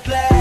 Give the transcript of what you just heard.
play.